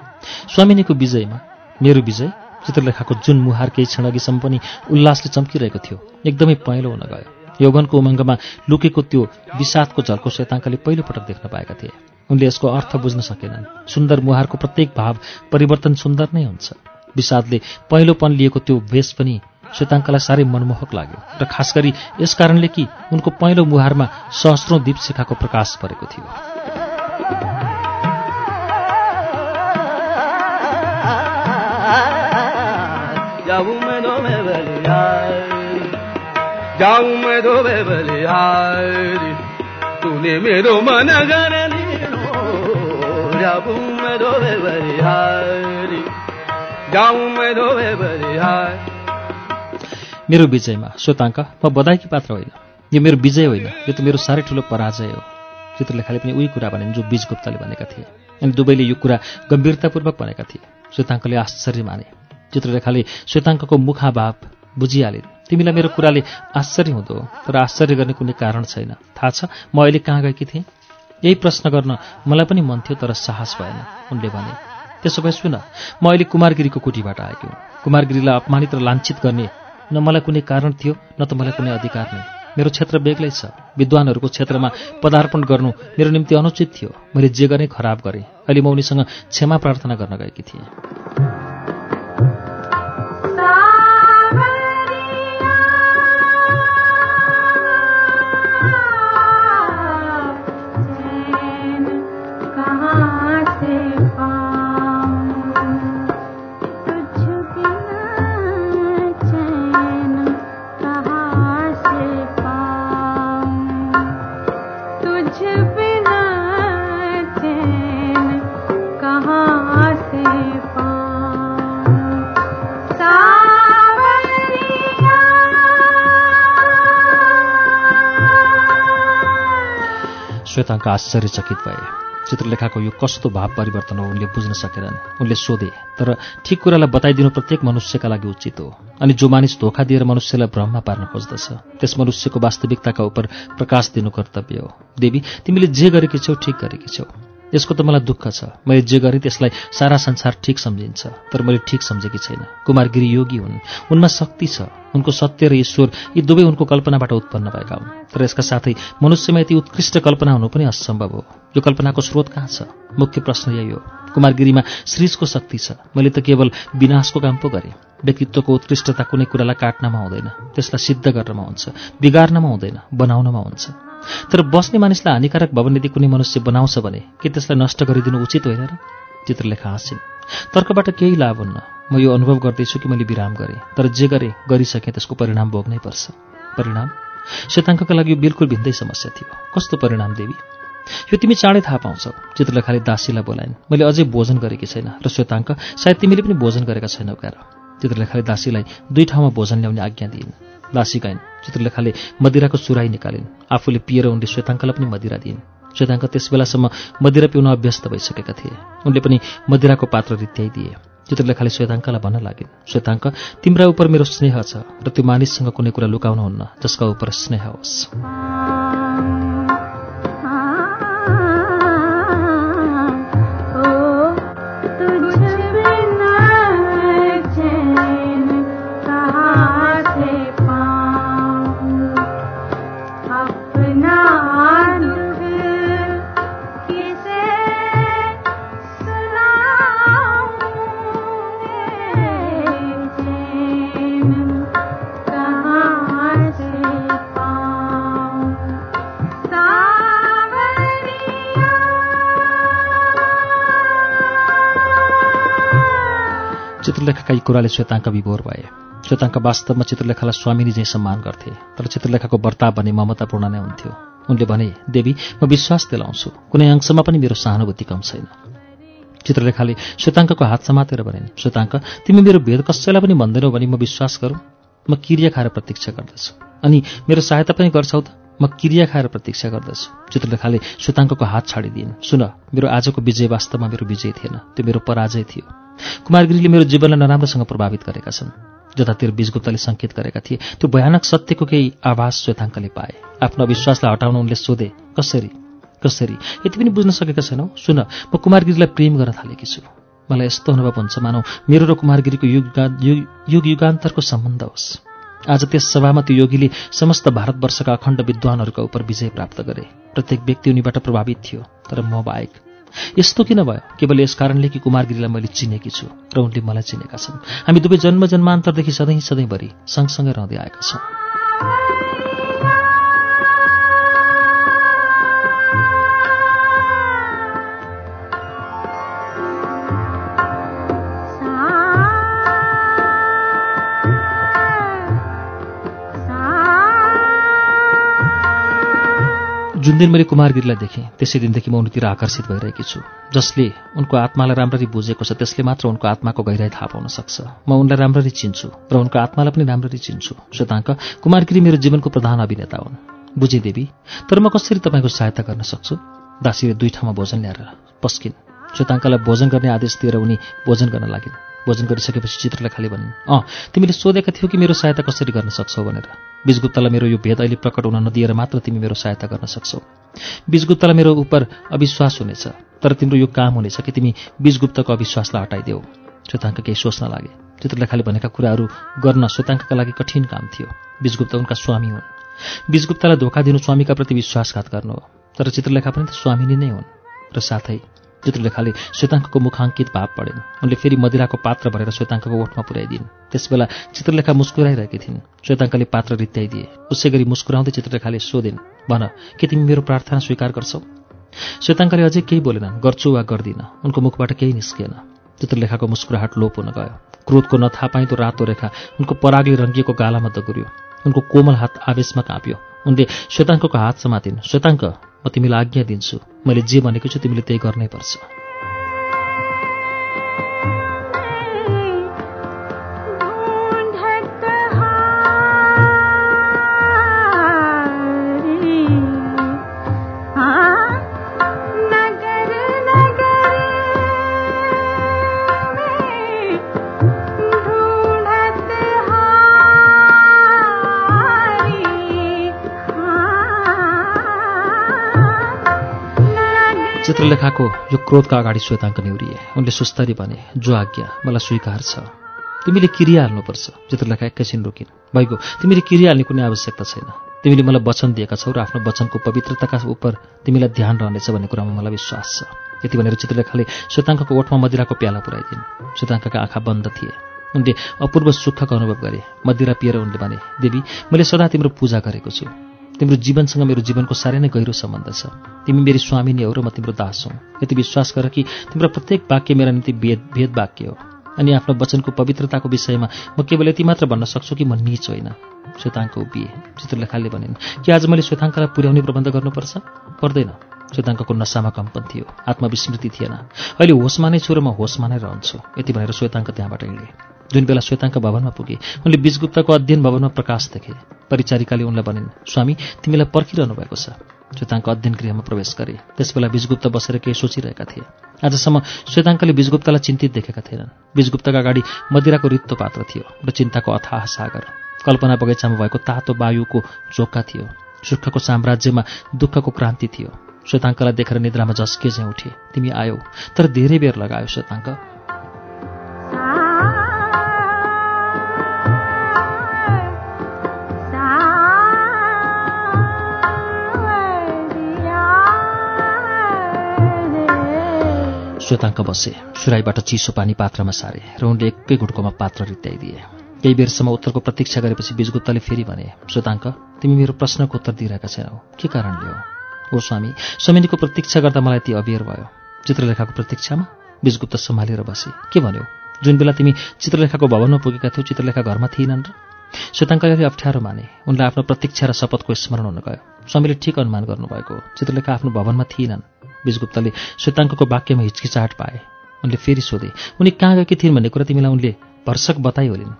स्वामिनीको विजयमा मेरो विजय चित्रलेखाको जुन मुहार केही क्षण अघिसम्म पनि उल्लासले चम्किरहेको थियो एकदमै पहेँलो हुन गयो। यौवनको उमङ्गमा लुकेको त्यो विषादको झल्को श्वेताङ्कले पहिलोपटक देख्न पाएका थिए। उनले यसको अर्थ बुझ्न सकेनन्। सुन्दर मुहारको प्रत्येक भाव परिवर्तन सुन्दर नै हुन्छ। विषादले पहिलोपन लिएको त्यो वेश पनि श्वेताङ्कलाई साह्रै मनमोहक लाग्यो र खास गरी यस कारणले कि उनको पहेँलो मुहारमा सहस्रौं दीपशिखाको प्रकाश परेको थियो। मेरो मेरो विजयमा श्वेताङ्क म बधाईकी पात्र होइन। यो मेरो विजय होइन यो त मेरो साह्रै ठुलो पराजय हो। चित्रलेखाले पनि उही कुरा भनेन् जो बीज गुप्ताले भनेका थिए। अनि दुवैले यो कुरा गम्भीरतापूर्वक भनेका थिए। श्वेताङ्कले आश्चर्य माने। चित्रलेखाले श्वेताङ्कको मुखाभाव बुझिहालिन् तिमीलाई मेरो कुराले आश्चर्य हुँदो तर आश्चर्य गर्ने कुनै कारण छैन। थाहा छ म अहिले कहाँ गएकी थिएँ? यही प्रश्न गर्न मलाई पनि मन थियो तर साहस भएन। उनले भने त्यसो भए सुन म अहिले कुमारगिरीको कुटीबाट आएको कुमारगिरीलाई अपमानित र लाञ्छित गर्ने न मलाई कुनै कारण थियो न त मलाई कुनै अधिकार नै। मेरो क्षेत्र बेग्लै छ। विद्वानहरूको क्षेत्रमा पदार्पण गर्नु मेरो निम्ति अनुचित थियो। मैले जे गरेँ खराब गरेँ। अहिले म उनीसँग क्षमा प्रार्थना गर्न गएकी थिएँ। श्वेताङ्क आश्चर्यचकित भए। चित्रलेखाको यो कस्तो भाव परिवर्तन हो उनले बुझ्न सकेनन्। उनले सोधे तर ठिक कुरालाई बताइदिनु प्रत्येक मनुष्यका लागि उचित हो। अनि जो मानिस धोका दिएर मनुष्यलाई भ्रममा पार्न खोज्दछ त्यस मनुष्यको वास्तविकताका उप प्रकाश दिनु कर्तव्य हो। देवी तिमीले जे गरेकी छौ ठिक गरेकी छौ। यसको त मलाई दुःख छ। मैले जे गरेँ त्यसलाई सारा संसार ठिक सम्झिन्छ। तर मैले ठिक सम्झेकी छैन। कुमारगिरी योगी हुन्। उनमा शक्ति छ। उनको सत्य र ईश्वर यी दुवै उनको कल्पनाबाट उत्पन्न भएका हुन्। तर यसका साथै मनुष्यमा यति उत्कृष्ट कल्पना हुनु पनि असम्भव हो। यो कल्पनाको स्रोत कहाँ छ? मुख्य प्रश्न यही हो। कुमारगिरीमा श्रीजको शक्ति छ। मैले त केवल विनाशको काम पो गरेँ। व्यक्तित्वको उत्कृष्टता कुनै कुरालाई काट्नमा हुँदैन। त्यसलाई सिद्ध गर्नमा हुन्छ। बिगार्नमा हुँदैन। बनाउनमा हुन्छ। तर बस्ने मानिसलाई हानिकारक भवन यदि कुनै मनुष्य बनाउँछ भने के त्यसलाई नष्ट गरिदिनु उचित होइन र चित्रलेखा हाँसिन् तर्कबाट केही लाभ हुन्न। म यो अनुभव गर्दैछु कि मैले विराम गरेँ तर जे गरेँ गरिसकेँ त्यसको परिणाम भोग्नै पर्छ। परिणाम? श्वेताङ्कका लागि यो बिल्कुल भिन्दै समस्या थियो। कस्तो परिणाम देवी? यो तिमी चाँडै थाहा पाउँछौ। चित्रलेखाले दासीलाई बोलाइन् मैले अझै भोजन गरेकी छैन। र श्वेताङ्क सायद तिमीले पनि भोजन गरेका छैनौ क्यार चित्रलेखाले दासीलाई दुई ठाउँमा भोजन ल्याउने आज्ञा दिइन्। दासी गइन्। चित्रलेखाले मदिराको सुराई निकालिन्। आफूले पिएर उनले श्वेताङ्कलाई पनि मदिरा दिइन्। श्वेताङ्क त्यस बेलासम्म मदिरा पिउन अभ्यस्त भइसकेका थिए। उनले पनि मदिराको पात्र रित्याइदिए। चित्रलेखाले श्वेताङ्कलाई भन्न लागिन्। श्वेताङ्क तिम्रा उप मेरो स्नेह छ र त्यो मानिससँग कुनै कुरा लुकाउनुहुन्न जसका उप स्नेह होस्। चित्रलेखाका यी कुराले श्वेताङ्क विभोर भए। श्वेताङ्क वास्तवमा चित्रलेखालाई स्वामिनी चाहिँ सम्मान गर्थे तर चित्रलेखाको वर्ताव भने ममतापूर्ण नै हुन्थ्यो। उनले भने देवी म विश्वास दिलाउँछु। कुनै अंशमा पनि मेरो सहानुभूति कम छैन। चित्रलेखाले श्वेताङ्कको हात समातेर भनिन् श्वेताङ्क तिमी मेरो भेद कसैलाई पनि भन्दैनौ भने म विश्वास गरौँ। म क्रिया खाएर प्रतीक्षा गर्दछु। अनि मेरो सहायता पनि गर्छौ त। म क्रिया खाएर प्रतीक्षा गर्दछु। चित्रलेखाले श्वेताङ्कको हात छाडिदिइन् सुन मेरो आजको विजय वास्तवमा मेरो विजय थिएन। त्यो मेरो पराजय थियो। कुमारगिरीले मेरो जीवनलाई नराम्रोसँग प्रभावित गरेका छन्। जतातिर बीजगुप्तले सङ्केत गरेका थिए त्यो भयानक सत्यको केही आभास श्वेताङ्कले पाए। आफ्नो अविश्वासलाई हटाउन उनले सोधे कसरी? कसरी? यति पनि बुझ्न सकेका छैनौ? सुन म कुमारगिरीलाई प्रेम गर्न थालेकी छु। मलाई यस्तो अनुभव हुन्छ मानौ मेरो र कुमारगिरीको युग युग युगान्तरको सम्बन्ध होस्। आज त्यस सभामा त्यो योगीले समस्त भारतवर्षका अखण्ड विद्वानहरूका उप विजय प्राप्त गरे। प्रत्येक व्यक्ति उनीबाट प्रभावित थियो तर म बाहेक यस्तो किन भयो? केवल यस कारणले कि कुमारगिरीलाई मैले चिनेकी छु र उनले मलाई चिनेका छन्। हामी दुवै जन्म जन्मान्तरदेखि सधैँ सधैँभरि सँगसँगै रहँदै आएका छौँ। जुन दिन मैले कुमारगिरीलाई देखेँ त्यसै दिनदेखि म उनीतिर आकर्षित भइरहेकी छु। जसले उनको आत्मालाई राम्ररी बुझेको छ त्यसले मात्र उनको आत्माको गहिराई थाहा पाउन सक्छ। म उनलाई राम्ररी चिन्छु र उनको आत्मालाई पनि राम्ररी चिन्छु। श्वेताङ्क कुमारगिरी मेरो जीवनको प्रधान अभिनेता हुन्। बुझे देवी तर म कसरी तपाईँको सहायता गर्न सक्छु? दासीले दुई ठाउँमा भोजन ल्याएर पस्किन्। श्वेताङ्कलाई भोजन गर्ने आदेश दिएर उनी भोजन गर्न लागिन्। भोजन गरिसकेपछि चित्रलेखाले भनिन् अँ तिमीले सोधेका थियौ कि मेरो सहायता कसरी गर्न सक्छौ भनेर। बिजगुप्तालाई मेरो यो भेद अहिले प्रकट हुन नदिएर मात्र तिमी मेरो सहायता गर्न सक्छौ। बिजगुप्तालाई मेरो उप अविश्वास हुनेछ तर तिम्रो यो काम हुनेछ कि तिमी बिजगुप्तको अविश्वासलाई हटाइदेऊ। श्वेताङ्क केही सोच्न लागे। चित्रलेखाले भनेका कुराहरू गर्न श्वेताङ्कका लागि कठिन काम थियो। बिजगुप्त उनका स्वामी हुन्। बिजगुप्तालाई धोका दिनु स्वामीका प्रति विश्वासघात गर्नु हो तर चित्रलेखा पनि त स्वामिनी नै हुन्। र साथै चित्रलेखाले श्वेताङ्कको मुखाङ्कित भाव पढिन्। उनले फेरि मदिराको पात्र भरेर श्वेताङ्कको ओठमा पुर्याइदिन्। त्यसबेला चित्रलेखा मुस्कुराइरहेकी थिइन्। श्वेताङ्कले पात्र रित्याइदिए। उसै गरी मुस्कुराउँदै चित्रलेखाले सोधिन् भन के तिमी मेरो प्रार्थना स्वीकार गर्छौ? श्वेताङ्कले अझै केही बोलेनन् गर्छु वा गर्दिनँ। उनको मुखबाट केही निस्किएन चित्रलेखाको मुस्कुराहट लोप हुन गयो। क्रोधको नथा पाइँदो रातो रेखा उनको परागले रङ्गिएको गालामा दगुर्यो। उनको कोमल हात आवेशमा काँप्यो। उनले श्वेताङ्कको हात समातिन्। श्वेताङ्क म तिमीलाई आज्ञा दिन्छु। मैले जे भनेको छु तिमीले त्यही गर्नै पर्छ। चित्रलेखाको यो क्रोधका अगाडि श्वेताङ्क निहुरिए। उनले सुस्तरी भने जो आज्ञा मलाई स्वीकार छ तिमीले किरिया हाल्नुपर्छ चित्रलेखा एकैछिन रोकिन्। भइगयो तिमीले किरिया हाल्ने कुनै आवश्यकता छैन। तिमीले मलाई वचन दिएका छौ र आफ्नो वचनको पवित्रताका उप तिमीलाई ध्यान रहनेछ भन्ने कुरामा मलाई विश्वास छ यति भनेर चित्रलेखाले श्वेताङ्कको ओठमा मदिराको प्याला पुऱ्याइदिन्। श्वेताङ्कका आँखा बन्द थिए। उनले अपूर्व सुखको अनुभव गरे। मदिरा पिएर उनले भने देवी मैले सदा तिम्रो पूजा गरेको छु। तिम्रो जीवनसँग मेरो जीवनको साह्रै नै गहिरो सम्बन्ध छ। तिमी मेरी स्वामिनी हो र म तिम्रो दास हौ। यति विश्वास गर कि तिम्रो प्रत्येक वाक्य मेरा निम्ति भेद भेद वाक्य हो। अनि आफ्नो वचनको पवित्रताको विषयमा म केवल यति मात्र भन्न सक्छु कि म निच होइन। श्वेताङ्क उभिए। चित्रलेखाले भनिन् कि आज मैले श्वेताङ्कलाई पुर्याउने प्रबन्ध गर्नुपर्छ? पर्दैन। श्वेताङ्कको नसामा कम्पन थियो। आत्मविस्मृति थिएन। अहिले होसमा नै छु र म होसमा नै रहन्छु। यति भनेर श्वेताङ्क त्यहाँबाट हिँडे जुन बेला श्वेताङ्क भवनमा पुगे। उनले बिजगुप्तको अध्ययन भवनमा प्रकाश देखे। परिचारिकाले उनलाई भनिन् स्वामी तिमीलाई पर्खिरहनु भएको छ। श्वेताङ्क अध्ययन गृहमा प्रवेश गरे। त्यसबेला बिजगुप्त बसेर केही सोचिरहेका थिए। आजसम्म श्वेताङ्कले बिजगुप्तलाई चिन्तित देखेका थिएनन्। बिजगुप्तका अगाडि मदिराको रित्तो पात्र थियो र चिन्ताको अथाह सागर। कल्पना बगैँचामा भएको तातो वायुको चोक्का थियो। सुखको साम्राज्यमा दुःखको क्रान्ति थियो। श्वेताङ्कलाई देखेर निद्रामा झस्के चाहिँ उठे। तिमी आयौ तर धेरै बेर लगायो श्वेताङ्क। श्वेताङ्क बसे सुराईबाट चिसो पानी पात्रमा सारे र उनले एकै घुटकोमा पात्र रित्याइदिए। केही बेरसम्म उत्तरको प्रतीक्षा गरेपछि बिजगुप्तले फेरि भने श्वेताङ्क तिमी मेरो प्रश्नको उत्तर दिइरहेका छैनौ। के कारणले हो ओ स्वामी समितिको प्रतीक्षा गर्दा मलाई ती अबेर भयो। चित्रलेखाको प्रतीक्षामा? बिजगुप्त सम्हालेर बसे। के भन्यो? जुन बेला तिमी चित्रलेखाको भवनमा पुगेका थियौ चित्रलेखा घरमा थिएनन् र? श्वेताङ्कले अप्ठ्यारो माने। उनलाई आफ्नो प्रतीक्षा र शपथको स्मरण हुन गयो। स्वामीले ठिक अनुमान गर्नुभएको चित्रलेखा आफ्नो भवनमा थिएनन्। बिजगुप्तले श्वेताङ्कको वाक्यमा हिचकिचाहट पाए। उनले फेरि सोधे उनी कहाँ गएकी थिइन्? भन्ने कुरा तिमीलाई उनले भर्सक बताइहोलिन्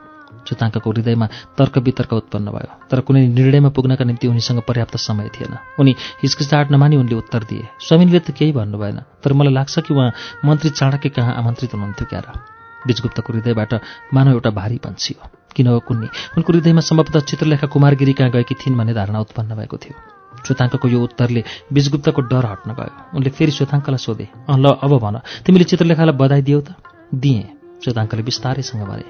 श्वेताङ्कको हृदयमा तर्क वितर्क उत्पन्न भयो तर कुनै निर्णयमा पुग्नका निम्ति उनीसँग पर्याप्त समय थिएन। उनी हिचकिचाहट नमानी उनले उत्तर दिए स्वामीले त केही भन्नु भएन तर मलाई लाग्छ कि उहाँ मन्त्री चाणक्य कहाँ आमन्त्रित हुनुहुन्थ्यो क्यार। बिजगुप्तको हृदयबाट मानव एउटा भारी पन्छियो किन हो कुन्नी? उनको हृदयमा सम्भवतः चित्रलेखा कुमारगिरी कहाँ गएकी थिइन् भन्ने धारणा उत्पन्न भएको थियो। श्वेताङ्कको यो उत्तरले बिजगुप्तको डर हट्न गयो। उनले फेरि श्वेताङ्कलाई सोधे अँ ल अब भन तिमीले चित्रलेखालाई बधाई दियौ त? दिएँ श्वेताङ्कले बिस्तारैसँग भने।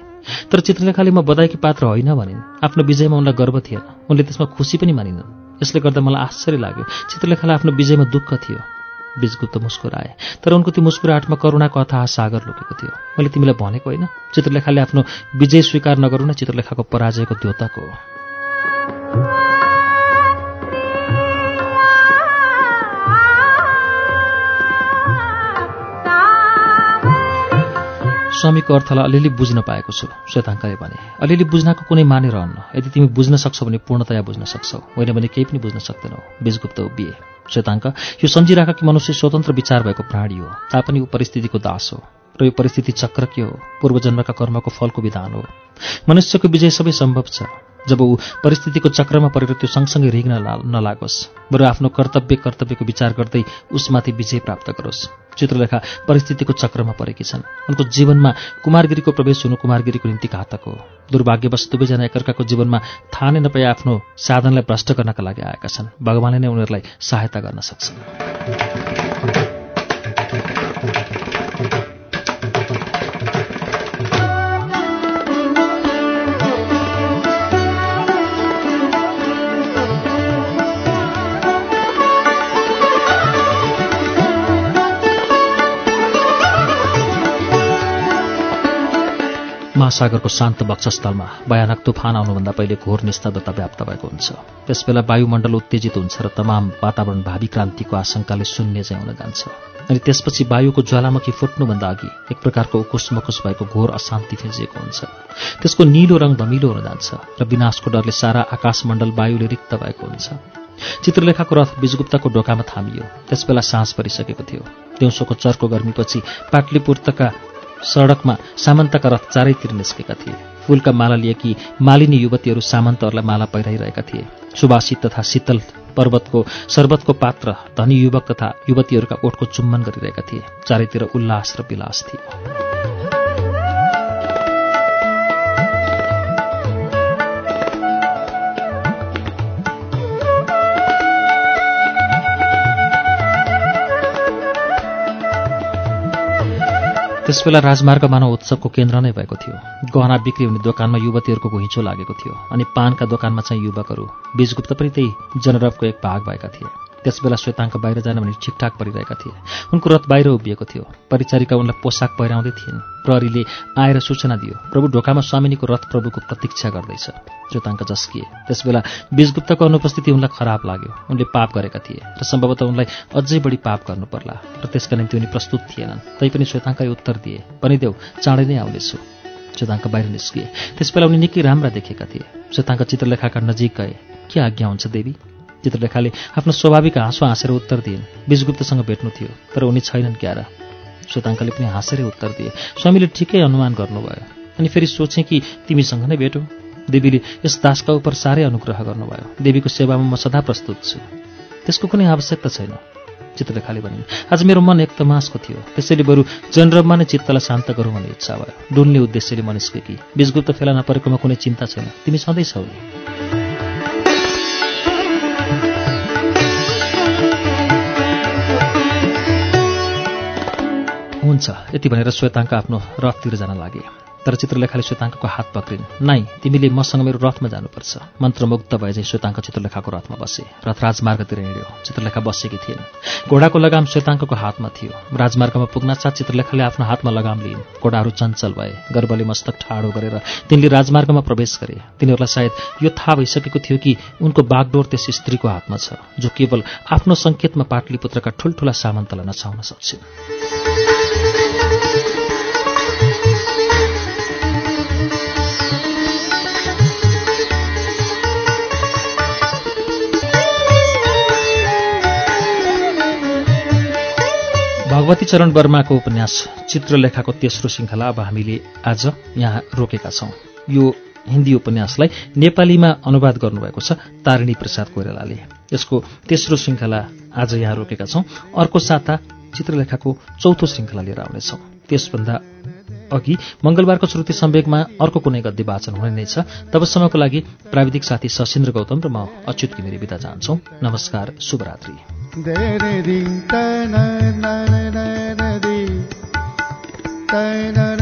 तर चित्रलेखाले म बधाईकी पात्र होइन भनिन्। आफ्नो विजयमा उनलाई गर्व थिएन उनले त्यसमा खुसी पनि मानिनन्। यसले गर्दा मलाई आश्चर्य लाग्यो। चित्रलेखालाई आफ्नो विजयमा दुःख थियो। बीजगुप्त मुस्कुराए। तर उनको त्यो मुस्कुराहटमा करुणाको अथाह सागर लुकेको थियो। मैले तिमीलाई भनेको होइन चित्रलेखाले आफ्नो विजय स्वीकार नगरौँ न चित्रलेखाको पराजयको द्योतक हो। स्वामीको अर्थलाई अलिअलि बुझ्न पाएको छु श्वेताङ्कले भने। अलिअलि बुझ्नको कुनै माने रहन्न यदि तिमी बुझ्न सक्छौ भने पूर्णतया बुझ्न सक्छौ। होइन भने केही पनि बुझ्न सक्दैनौ। बीजगुप्त उभिए। श्वेताङ्क यो सम्झिराख कि मनुष्य स्वतन्त्र विचार भएको प्राणी हो तापनि ऊ परिस्थितिको दास हो र यो परिस्थिति चक्र के हो पूर्वजन्मका कर्मको फलको विधान हो। मनुष्यको विजय सबै सम्भव छ। जब ऊ परिस्थितिको चक्रमा परेर त्यो सँगसँगै रिग्न नलागोस्। बरु आफ्नो कर्तव्य कर्तव्यको विचार गर्दै उसमाथि विजय प्राप्त गरोस्। चित्रलेखा परिस्थितिको चक्रमा परेकी छन्। उनको जीवनमा कुमारगिरीको प्रवेश हुनु कुमारगिरीको निम्ति घातक हो। दुर्भाग्यवश दुवैजना एकअर्काको जीवनमा थाहा नै नपाए आफ्नो साधनलाई भ्रष्ट गर्नका लागि आएका छन्। भगवानले नै उनीहरूलाई सहायता गर्न सक्छन्। महासागरको शान्त वक्षस्थलमा भयानक तुफान आउनुभन्दा पहिले घोर निस्तब्धता व्याप्त भएको हुन्छ। त्यसबेला वायुमण्डल उत्तेजित हुन्छ र तमाम वातावरण भावी क्रान्तिको आशंकाले शून्य चाहिँ हुन जान्छ। अनि त्यसपछि वायुको ज्वालामुखी फुट्नुभन्दा अघि एक प्रकारको उकुस मकुस भएको घोर अशान्ति फिजिएको हुन्छ। त्यसको निलो रङ धमिलो हुन जान्छ र विनाशको डरले सारा आकाशमण्डल वायुले रिक्त भएको हुन्छ। चित्रलेखाको रथ बीजगुप्तको ढोकामा थामियो। त्यसबेला साँझ परिसकेको थियो। दिउँसोको चर्को गर्मीपछि पाटलिपुत्रका सडकमा सामन्तका रथ चारैतिर निस्केका थिए। फूलका माला लिएकी मालिनी युवतीहरू सामन्तहरूलाई माला पहिराइरहेका थिए। सुवासित तथा शीतल पर्वतको शरबतको पात्र धनी युवक तथा युवतीहरूका ओठको चुम्बन गरिरहेका थिए। चारैतिर उल्लास र विलास थियो। त्यसबेला राजमार्ग मानव उत्सवको केन्द्र नै भएको थियो। गहना बिक्री हुने दोकानमा युवतीहरूको घुइँचो लागेको थियो अनि पानका दोकानमा चाहिँ युवकहरू बीजगुप्त पनि त्यही जनरबको एक भाग भएका थिए। त्यसबेला श्वेताङ्क बाहिर जान भने ठिकठाक परिरहेका थिए। उनको रथ बाहिर उभिएको थियो। परिचारिका उनलाई पोसाक पहिराउँदै थिइन्। प्रहरीले आएर सूचना दियो प्रभु ढोकामा स्वामिनीको रथ प्रभुको प्रतीक्षा गर्दैछ। श्वेताङ्क जस्किए। त्यसबेला बीजगुप्तको अनुपस्थिति उनलाई खराब लाग्यो। उनले पाप गरेका थिए र सम्भवतः उनलाई अझै बढी पाप गर्नु पर्ला र त्यसका निम्ति उनी प्रस्तुत थिएनन्। तैपनि श्वेताङ्कले उत्तर दिए भनिदेऊ चाँडै नै आउनेछु। श्वेताङ्क बाहिर निस्किए। त्यसबेला उनी निकै राम्रा देखेका थिए। श्वेताङ्क चित्रलेखाका नजिक गए। के आज्ञा हुन्छ देवी? चित्रलेखाले आफ्नो स्वाभाविक हाँसो हाँसेर उत्तर दिइन् बीजगुप्तसँग भेट्नु थियो तर उनी छैनन् क्यारा। श्वेताङ्कले पनि हाँसेरै उत्तर दिए। स्वामीले ठिकै अनुमान गर्नुभयो। अनि फेरि सोचेँ कि तिमीसँग नै भेटौँ। देवीले यस दासका उप साह्रै अनुग्रह गर्नुभयो। देवीको सेवामा म सदा प्रस्तुत छु। त्यसको कुनै आवश्यकता छैन चित्रलेखाले भनिन्। आज मेरो मन एक तमासको थियो। त्यसैले बरु जनरबमा नै चित्तलाई शान्त गरौँ भन्ने इच्छा भयो। डुल्ने उद्देश्यले म निस्केकी। बीजगुप्त फेला नपरेकोमा कुनै चिन्ता छैन। तिमी सधैँ छौ हुन्छ। यति भनेर श्वेताङ्क आफ्नो रथतिर जान लागे। तर चित्रलेखाले श्वेताङ्कको हात पक्रिन्। नाइ तिमीले मसँग मेरो रथमा जानुपर्छ। मन्त्रमुग्ध भए चाहिँ श्वेताङ्क चित्रलेखाको रथमा बसे। रथ राजमार्गतिर हिँड्यो। चित्रलेखा बसेकी थिइन्। घोडाको लगाम श्वेताङ्कको हातमा थियो। राजमार्गमा पुग्नासाथ चित्रलेखाले आफ्नो हातमा लगाम लिइन्। घोडाहरू चञ्चल भए। गर्वले मस्तक ठाडो गरेर तिनले राजमार्गमा प्रवेश गरे। तिनीहरूलाई सायद यो थाहा भइसकेको थियो कि उनको बागडोर त्यस स्त्रीको हातमा छ जो केवल आफ्नो सङ्केतमा पाटलीपुत्रका ठुल्ठुला सामन्तलाई नचाउन सक्छन्। भगवती चरण वर्माको उपन्यास चित्रलेखाको तेस्रो श्रृङ्खला अब हामीले आज यहाँ रोकेका छौँ। यो हिन्दी उपन्यासलाई नेपालीमा अनुवाद गर्नुभएको छ तारिणी प्रसाद कोइरालाले। यसको तेस्रो श्रृङ्खला आज यहाँ रोकेका छौँ। अर्को साता चित्रलेखाको चौथो श्रृङ्खला लिएर आउनेछौँ। त्यसभन्दा अघि मङ्गलबारको श्रुति सम्वेकमा अर्को कुनै गद्य वाचन हुने नै छ। तबसम्मको लागि प्राविधिक साथी सशिन्द्र गौतम र म अच्युत घिमिरे बिदा चाहन्छौ नमस्कार शुभरात्री। da da da da da da